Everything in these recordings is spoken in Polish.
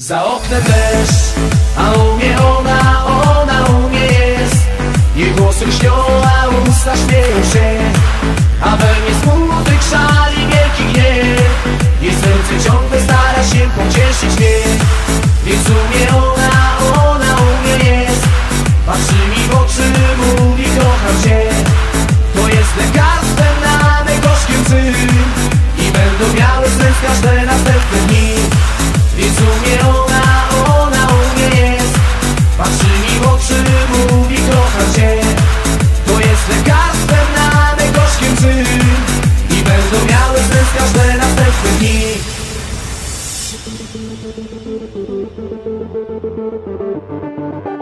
Za oknem deszcz, a u mnie ona, Thank you.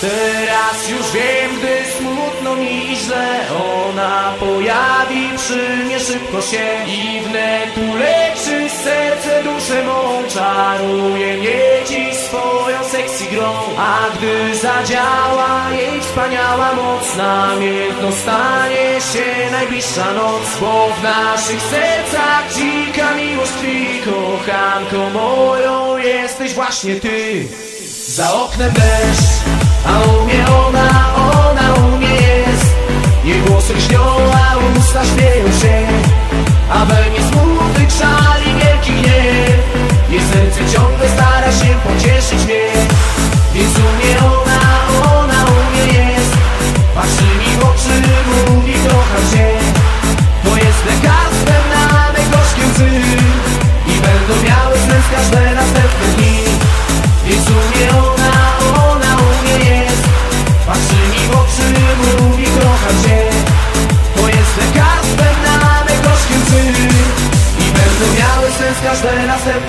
Teraz już wiem, gdy smutno mi i źle Ona pojawi. Przy mnie szybko się I wnet uleczy serce duszę mą Czaruje. Mnie dziś swoją sexy grą A gdy zadziała jej wspaniała moc Namiętno stanie się najbliższa noc. Bo w naszych sercach dzika miłość tkwi Kochanko moją jesteś właśnie ty za oknem deszcz, a u mnie ona, ona u mnie jest. Jej głosy lśnią, a usta śmieją się. A we mnie smutek szali wielki gniew Jej serce ciągle stara się pocieszyć mnie. Więc u mnie ona Mientras de nacer